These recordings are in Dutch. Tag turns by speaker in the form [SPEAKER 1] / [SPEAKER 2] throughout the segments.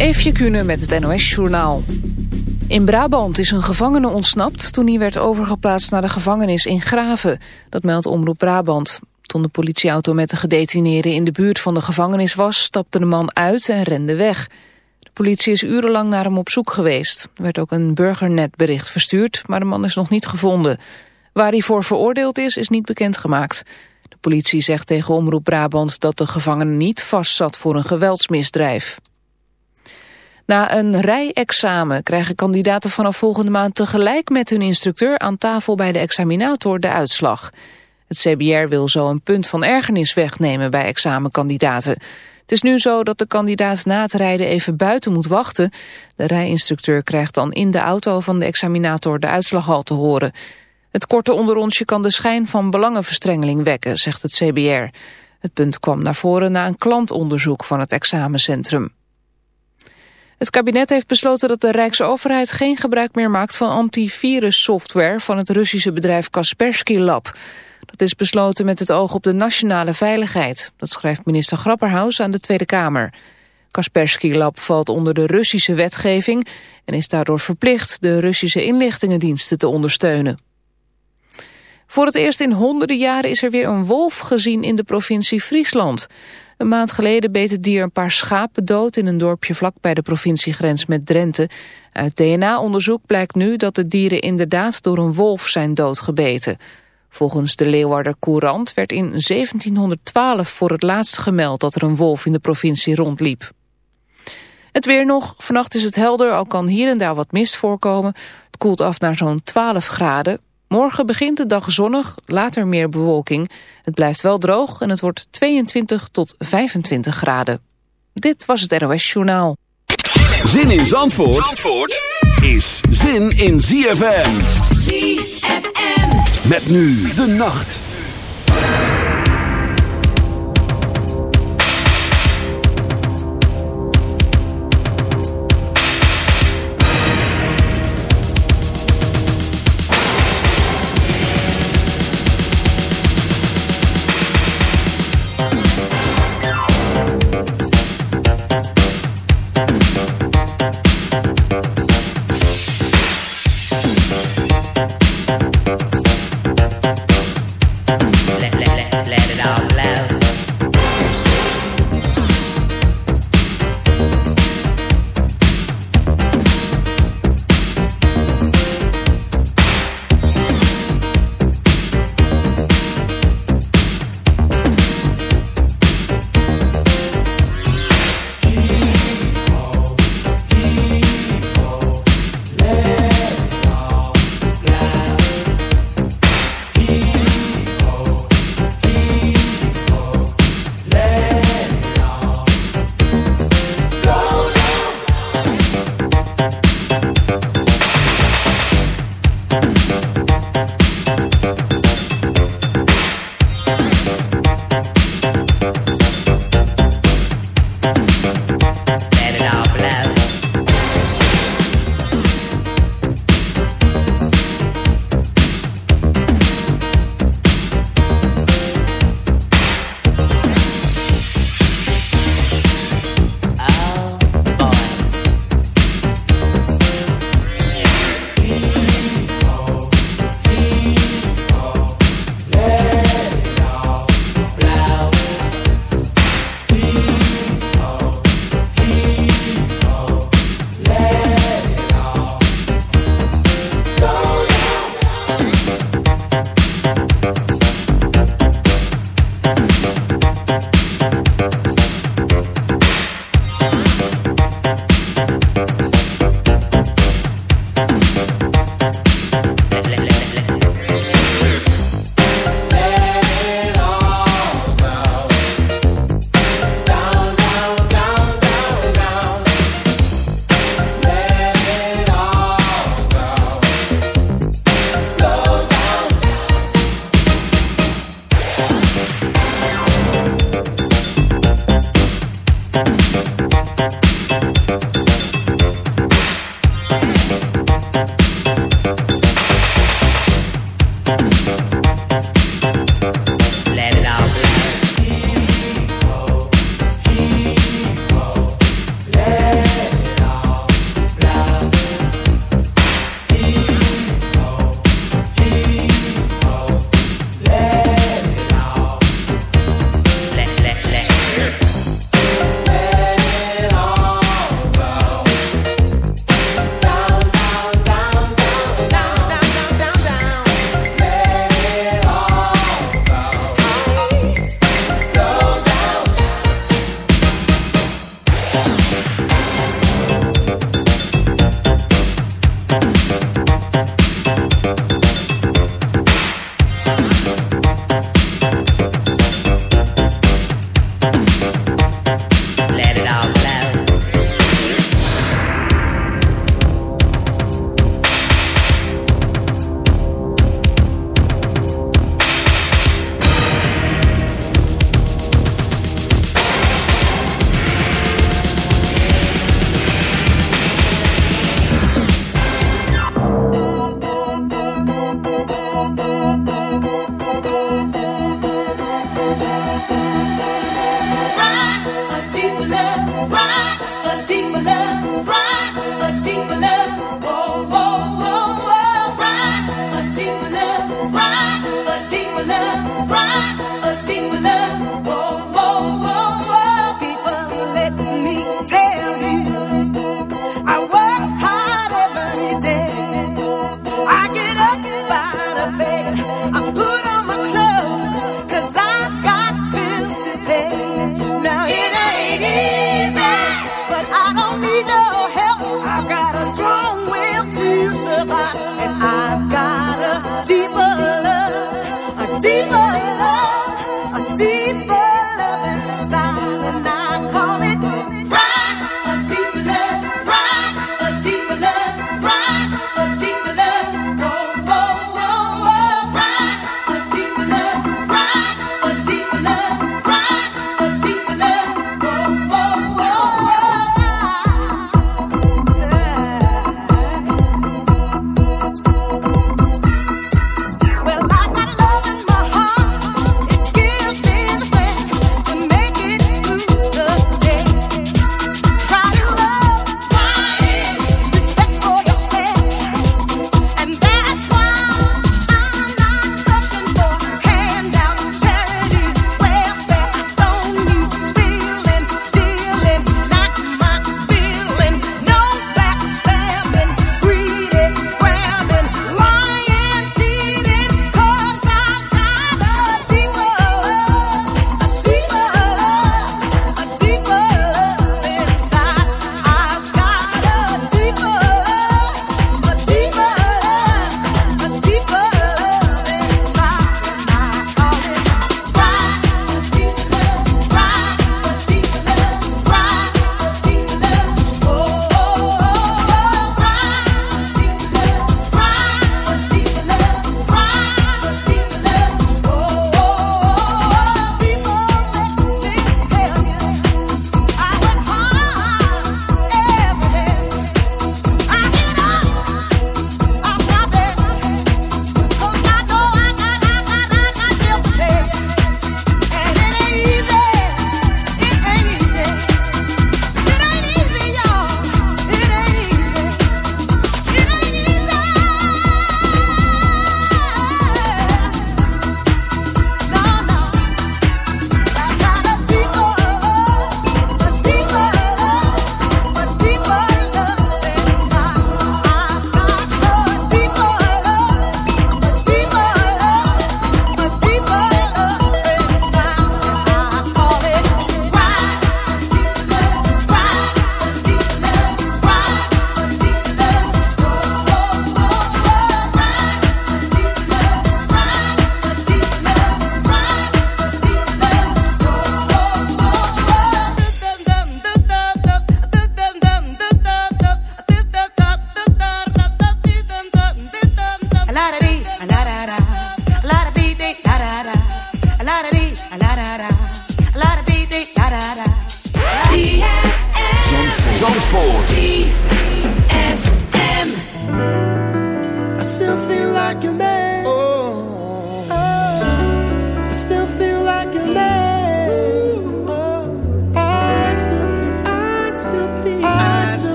[SPEAKER 1] Eefje Kunnen met het NOS-journaal. In Brabant is een gevangene ontsnapt toen hij werd overgeplaatst naar de gevangenis in Graven. Dat meldt Omroep Brabant. Toen de politieauto met de gedetineerden in de buurt van de gevangenis was... stapte de man uit en rende weg. De politie is urenlang naar hem op zoek geweest. Er werd ook een burgernetbericht verstuurd, maar de man is nog niet gevonden. Waar hij voor veroordeeld is, is niet bekendgemaakt. De politie zegt tegen Omroep Brabant dat de gevangene niet vastzat voor een geweldsmisdrijf. Na een rijexamen krijgen kandidaten vanaf volgende maand tegelijk met hun instructeur aan tafel bij de examinator de uitslag. Het CBR wil zo een punt van ergernis wegnemen bij examenkandidaten. Het is nu zo dat de kandidaat na het rijden even buiten moet wachten. De rijinstructeur krijgt dan in de auto van de examinator de uitslag al te horen. Het korte onderrondje kan de schijn van belangenverstrengeling wekken, zegt het CBR. Het punt kwam naar voren na een klantonderzoek van het examencentrum. Het kabinet heeft besloten dat de Rijksoverheid geen gebruik meer maakt van antivirussoftware van het Russische bedrijf Kaspersky Lab. Dat is besloten met het oog op de nationale veiligheid. Dat schrijft minister Grapperhaus aan de Tweede Kamer. Kaspersky Lab valt onder de Russische wetgeving en is daardoor verplicht de Russische inlichtingendiensten te ondersteunen. Voor het eerst in honderden jaren is er weer een wolf gezien in de provincie Friesland. Een maand geleden beet het dier een paar schapen dood in een dorpje vlak bij de provinciegrens met Drenthe. Uit DNA-onderzoek blijkt nu dat de dieren inderdaad door een wolf zijn doodgebeten. Volgens de Leeuwarder Courant werd in 1712 voor het laatst gemeld dat er een wolf in de provincie rondliep. Het weer nog. Vannacht is het helder, al kan hier en daar wat mist voorkomen. Het koelt af naar zo'n 12 graden. Morgen begint de dag zonnig, later meer bewolking. Het blijft wel droog en het wordt 22 tot 25 graden. Dit was het NOS Journaal.
[SPEAKER 2] Zin in Zandvoort, Zandvoort is zin in ZFM.
[SPEAKER 3] ZFM.
[SPEAKER 2] Met nu de nacht.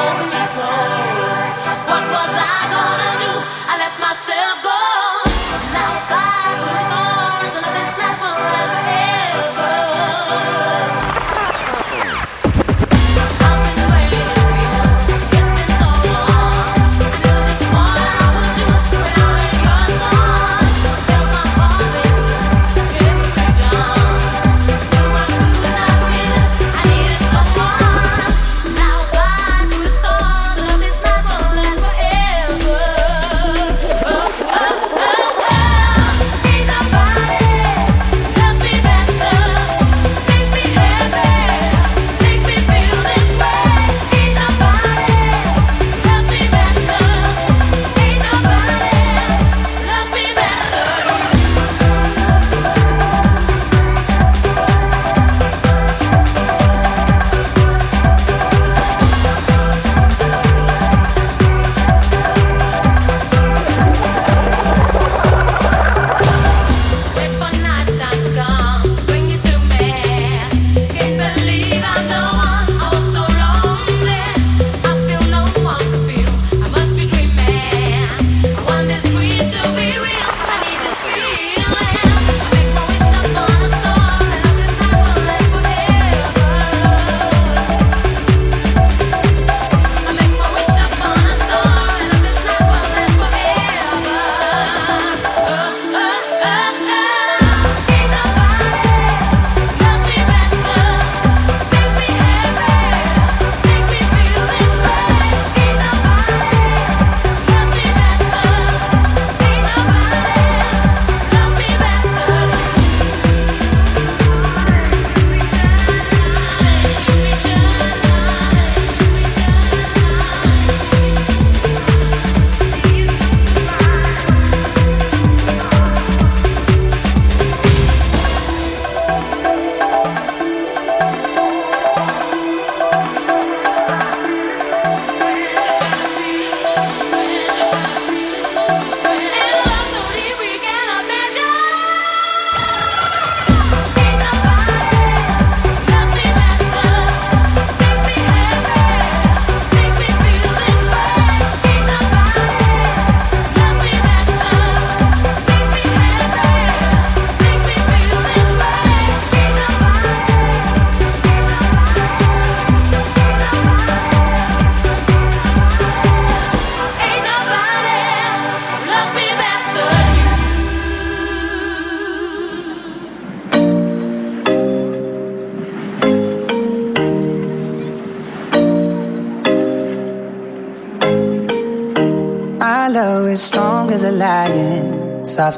[SPEAKER 4] alone.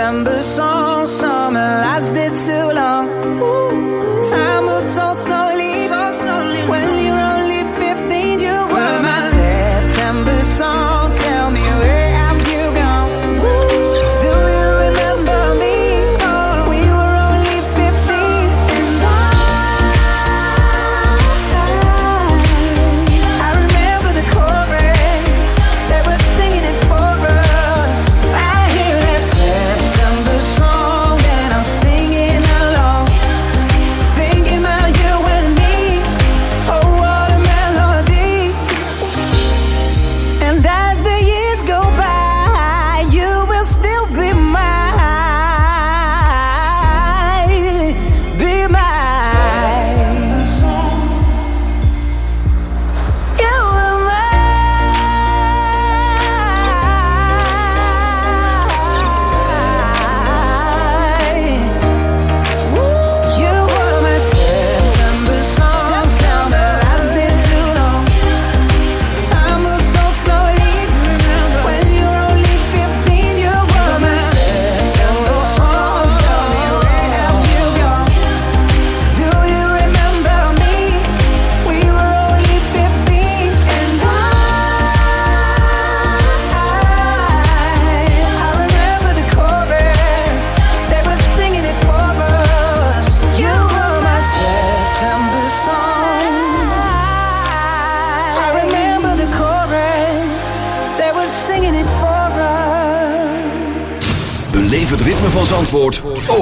[SPEAKER 2] December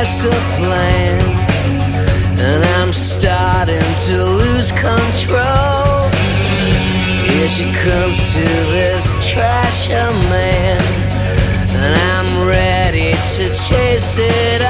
[SPEAKER 5] master plan, and I'm starting to lose control. Here she comes to this trashy man, and I'm ready to chase it. Up.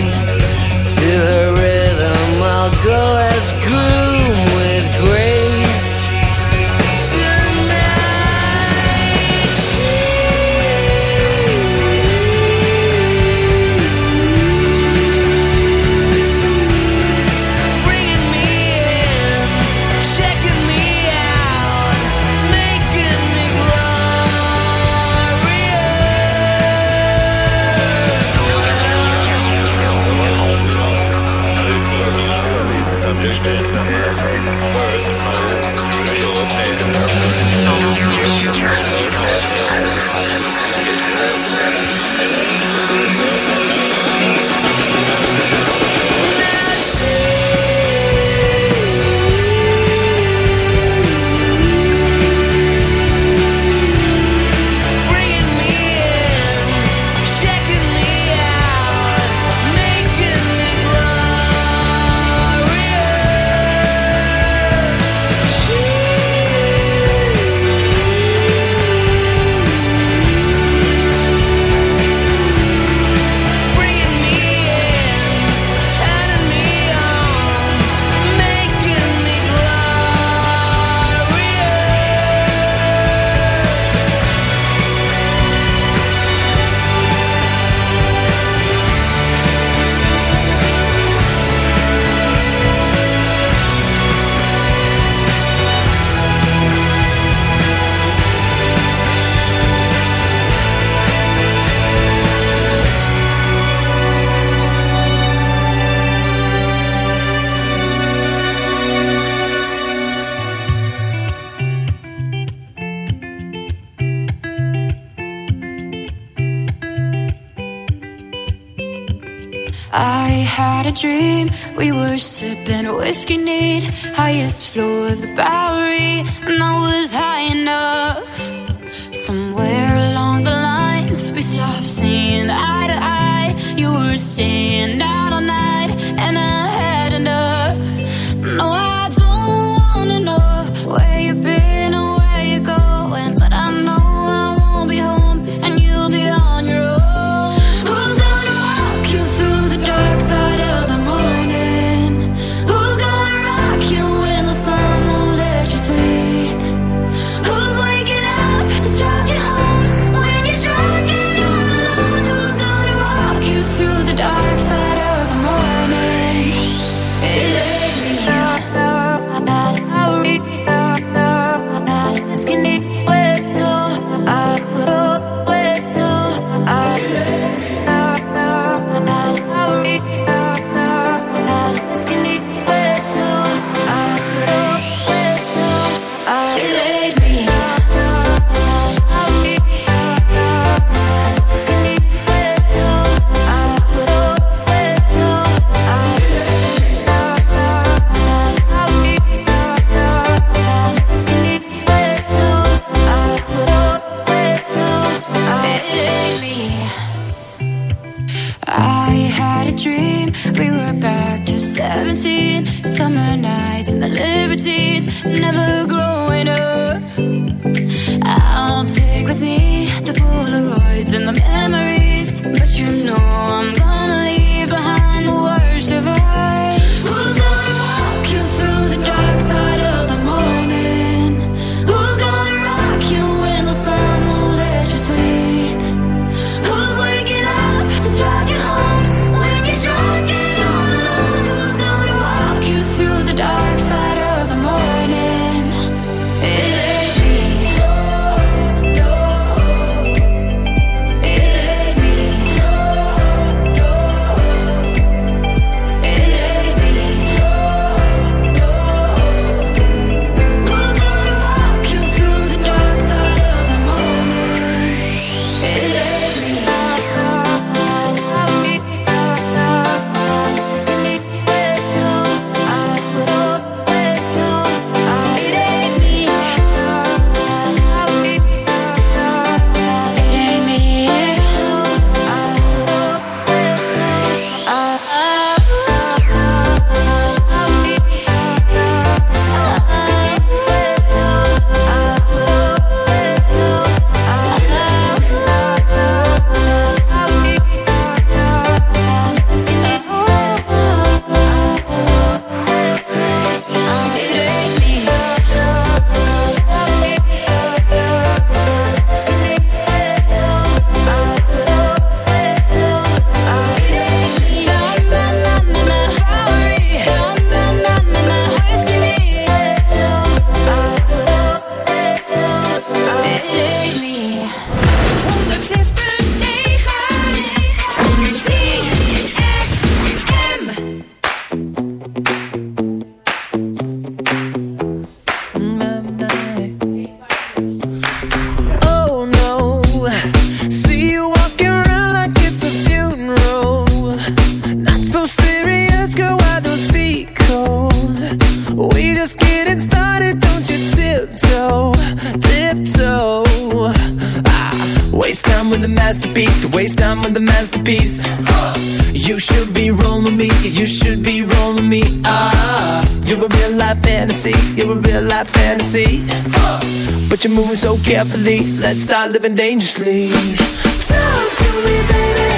[SPEAKER 6] But
[SPEAKER 7] you're
[SPEAKER 3] moving so carefully Let's start living dangerously. Talk to me, baby.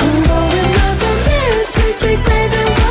[SPEAKER 3] I'm going up the this Sweet, sweet, baby.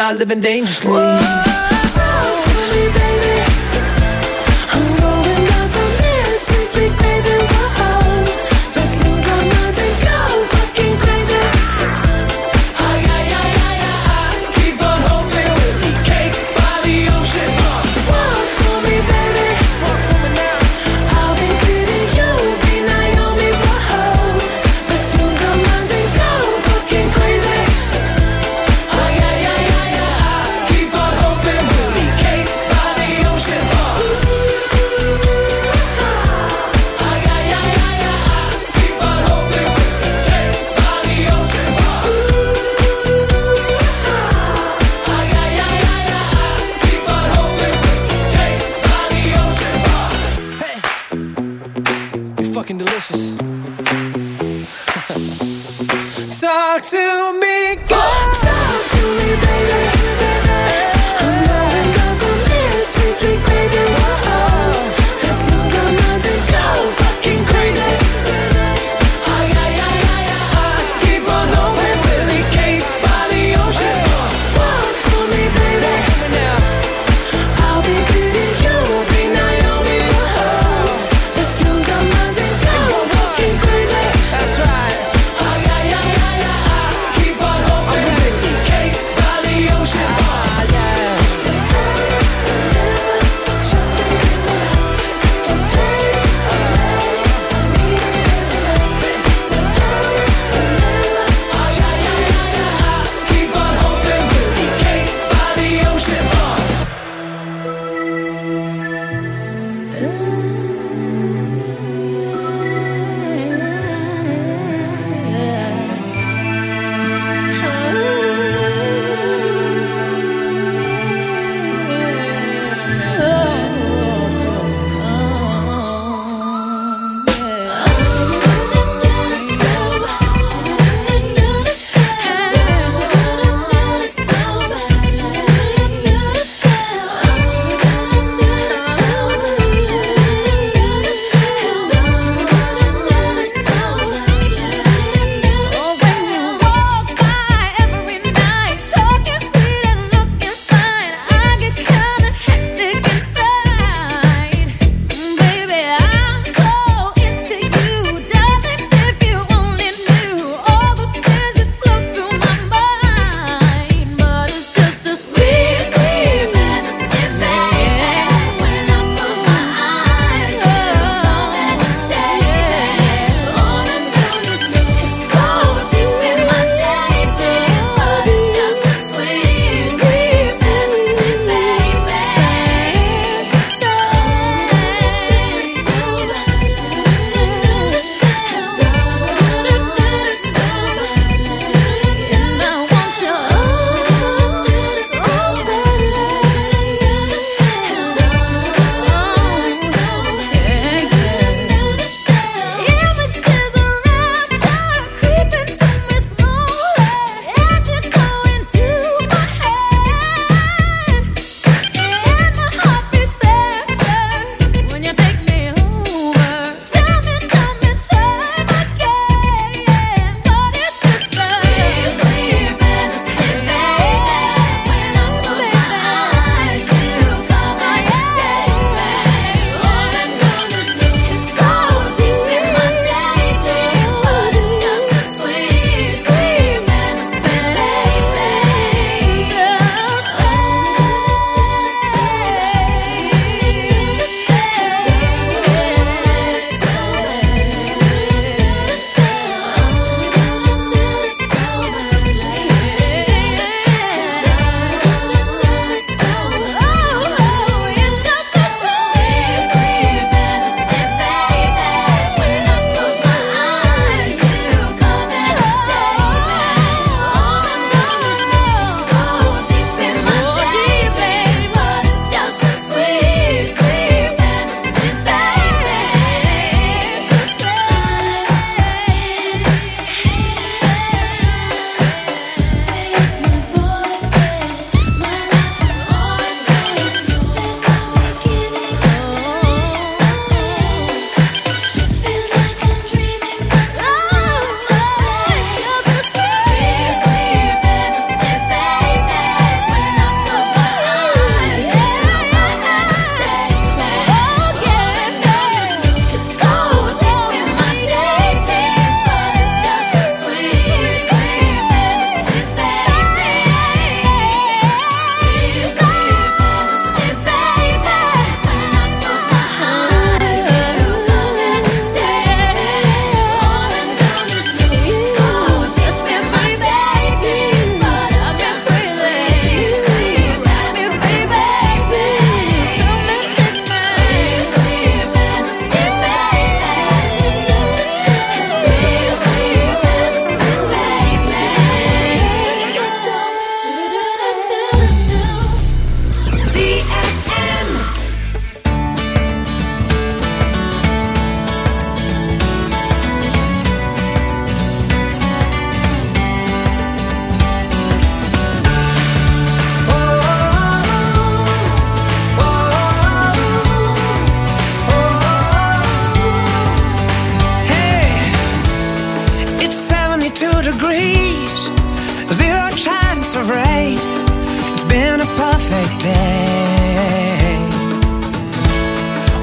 [SPEAKER 3] I live dangerously. Whoa. to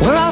[SPEAKER 6] We're all